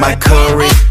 My curry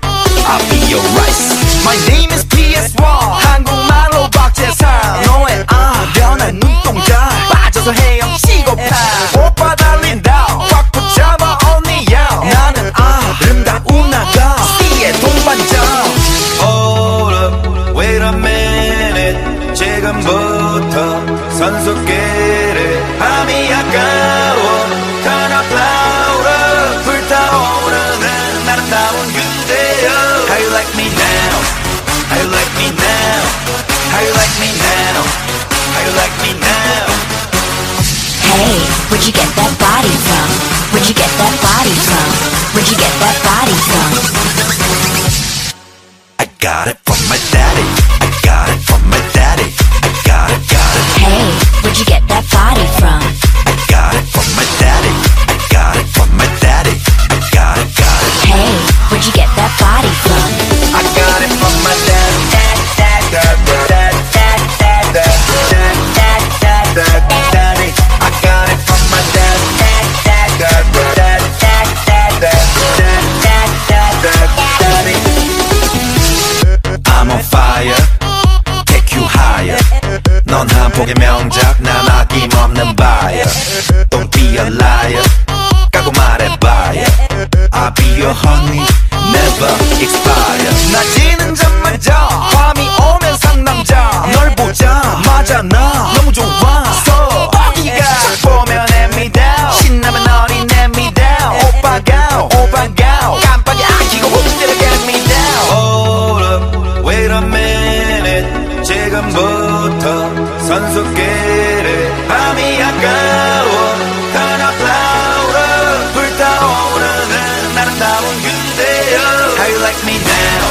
지금부터 선수끼리 밤이 아까워 하나 flower 불타오르는 아름다운 그대여 How you like me now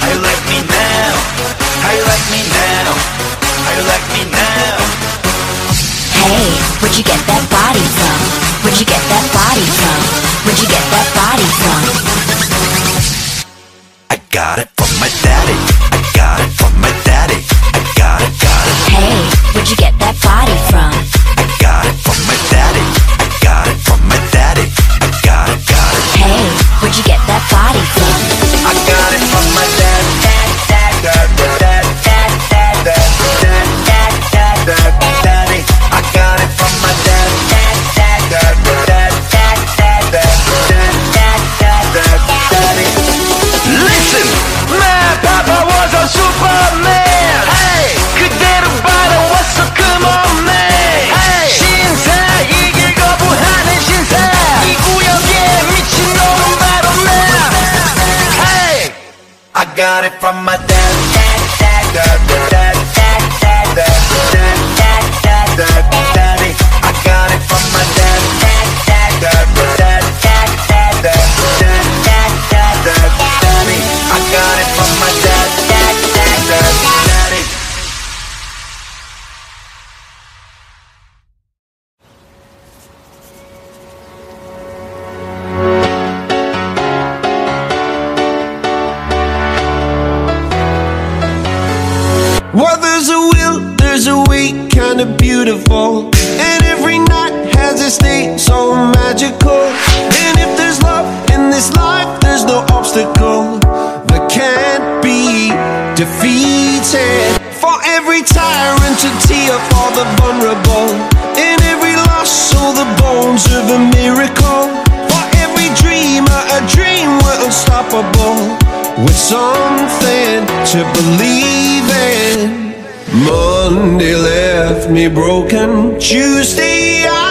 How you like me now How you like me now How you like me now Hey, where'd you get that body from? Where'd you get that body from? Where'd you get that body from? Its day, so magical. And if there's love in this life, there's no obstacle that can't be defeated. For every tyrant, a tear for the vulnerable. In every loss, all the bones of a miracle. For every dreamer, a dream we're unstoppable. With something to believe in. Monday left me broken. Tuesday I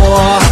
我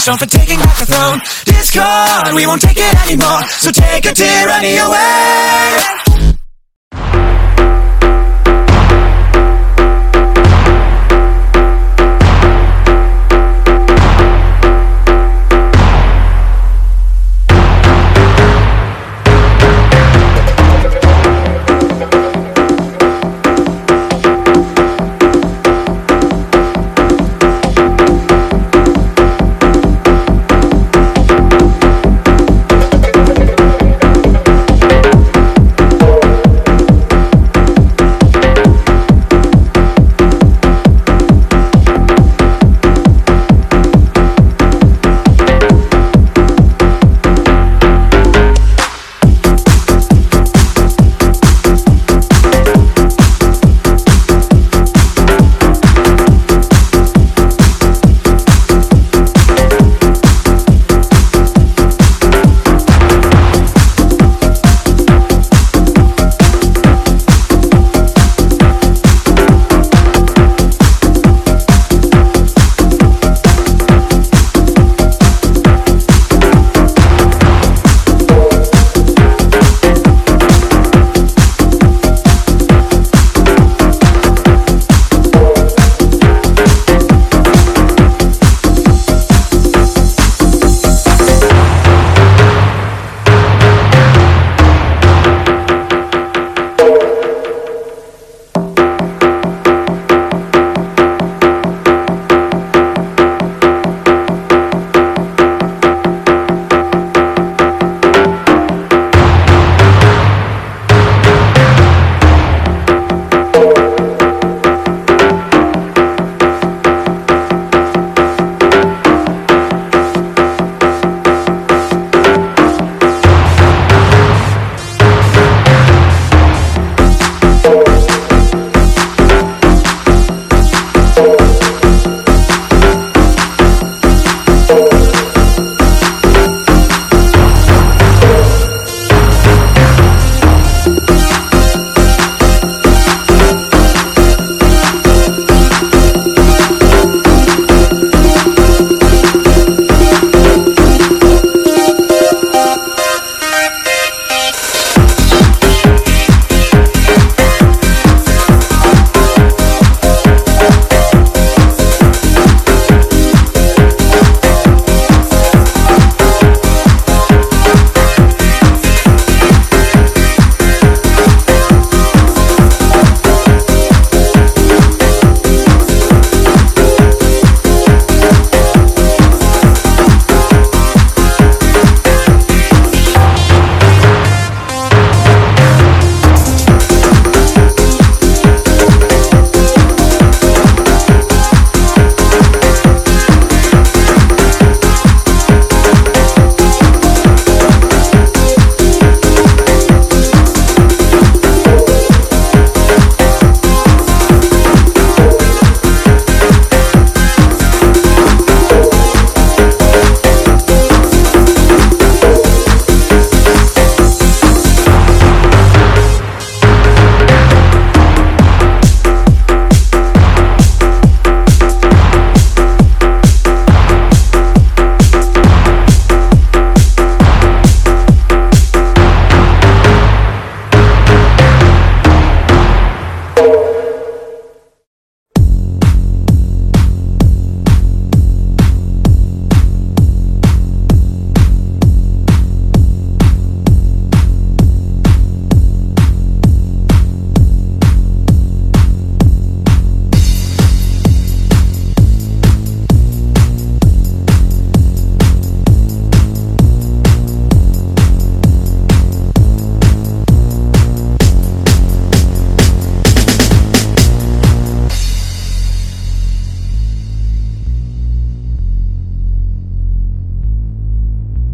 a stone for taking back the throne? Discord, we won't take it anymore, so take your tyranny away.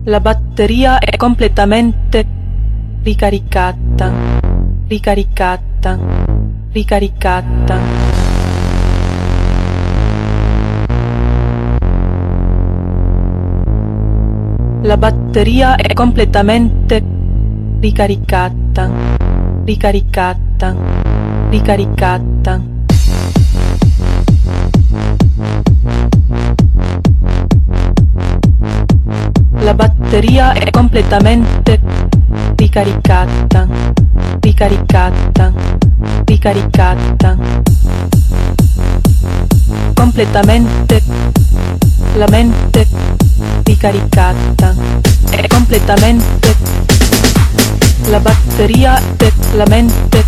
La batteria è completamente ricaricata, ricaricata, ricaricata. La batteria è completamente ricaricata, ricaricata, ricaricata. Batteria è completamente ricaricata, ricaricata, ricaricata. Completamente la mente ricaricata. È completamente la batteria della mente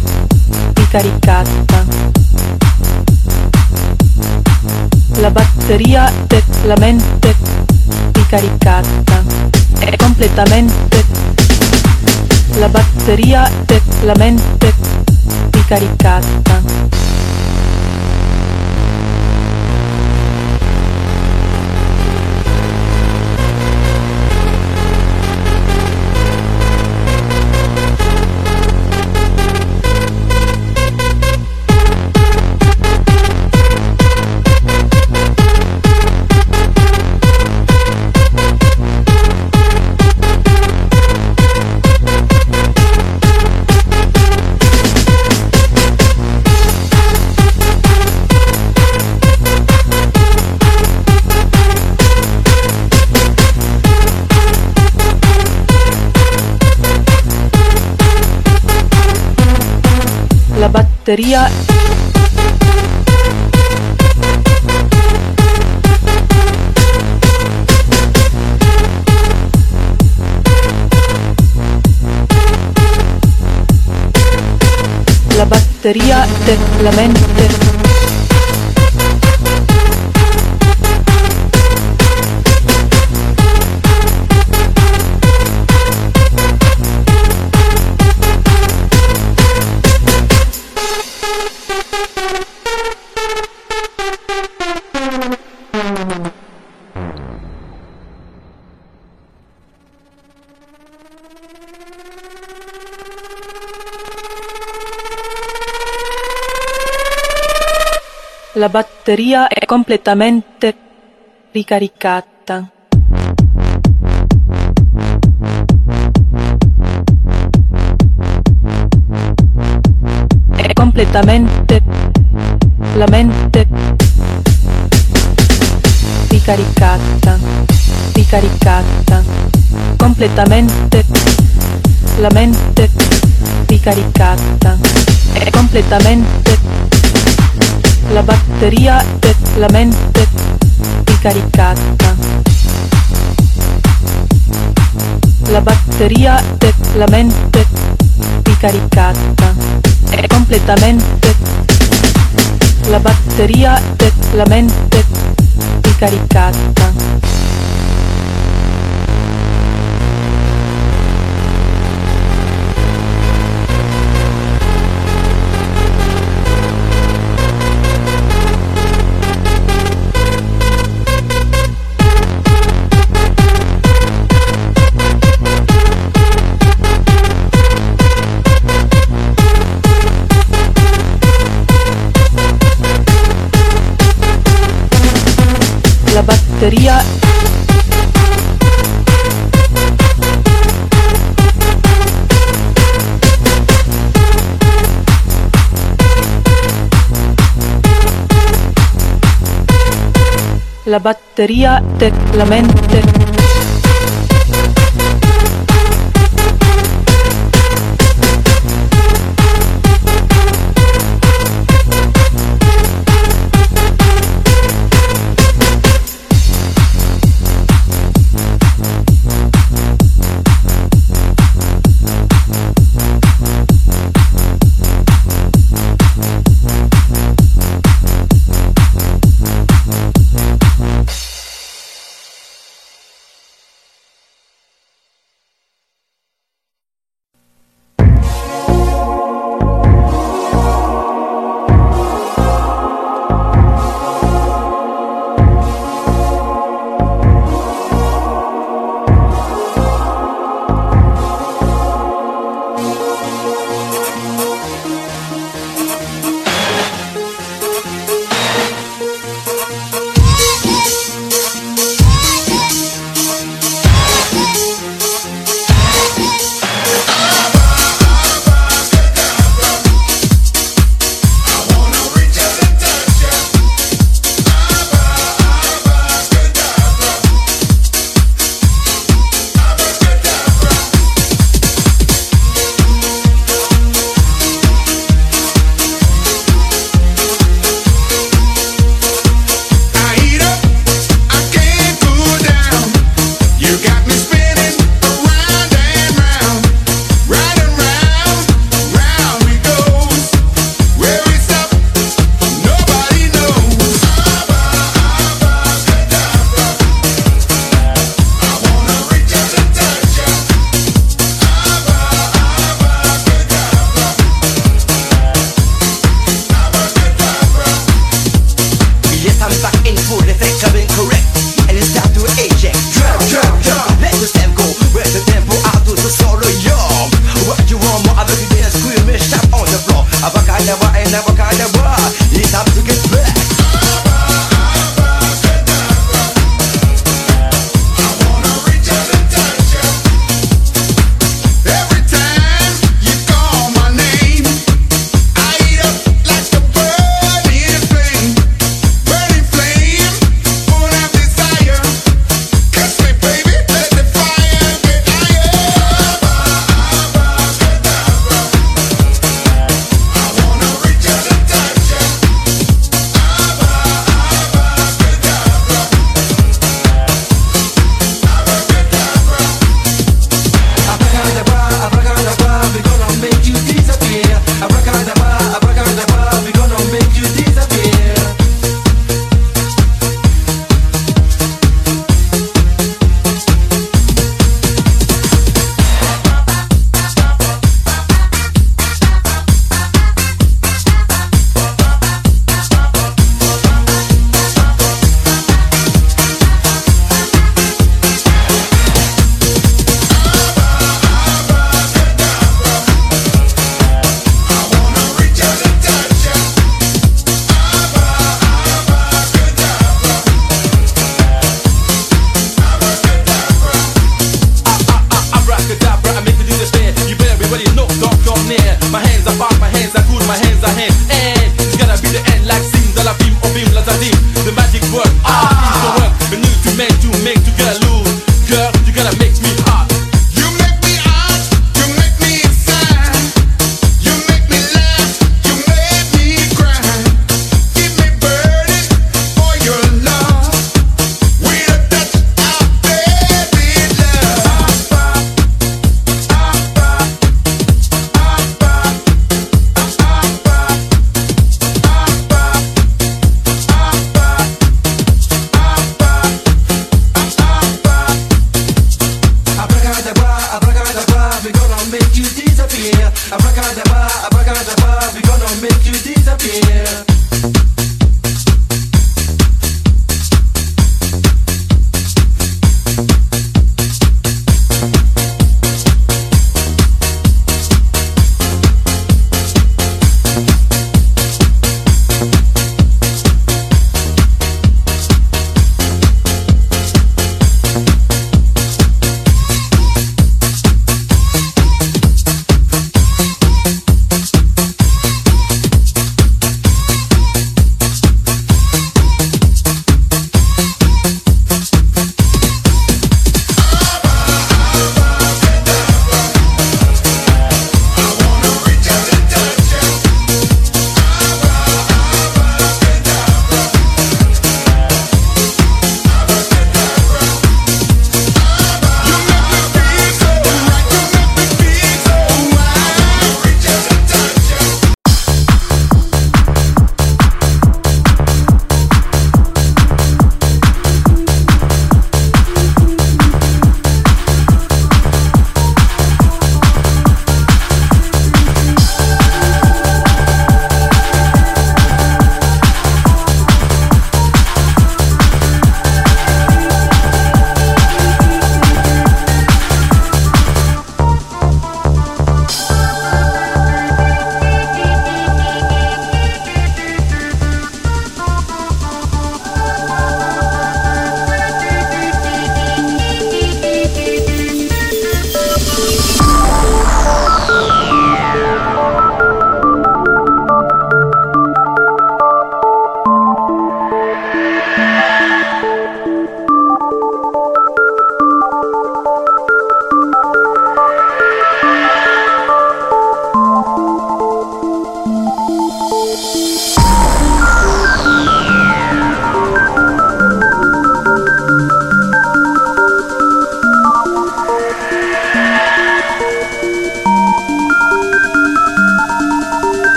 ricaricata. La batteria della mente ricaricata. È completamente la batteria della mente ricaricata. Batteria. La batteria della mente La batteria è completamente ricaricata. È completamente la mente ricaricata, ricaricata, completamente la mente ricaricata. È completamente la batteria della mente ricaricata. La batteria della mente ricaricata. È completamente la batteria della mente ricaricata. Batteria. La batteria della mente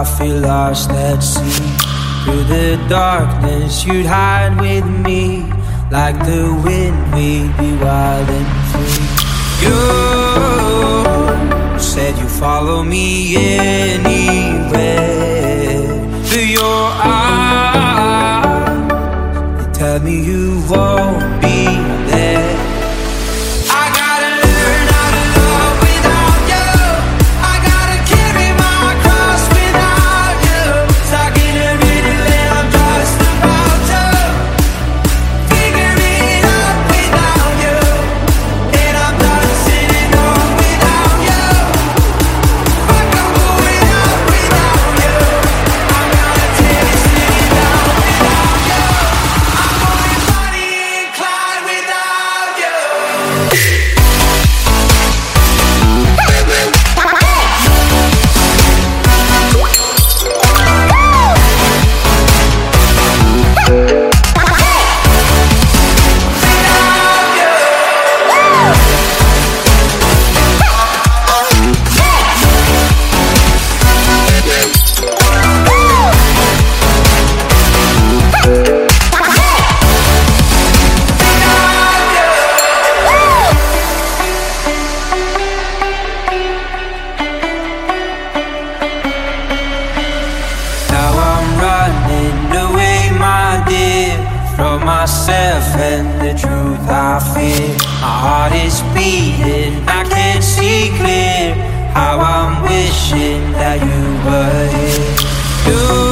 I feel lost at sea. Through the darkness, you'd hide with me. Like the wind, we'd be wild and free. You said you follow me anywhere. Through your eyes, you tell me you won't from myself and the truth I fear. My heart is beating, I can't see clear. How I'm wishing that you were here. You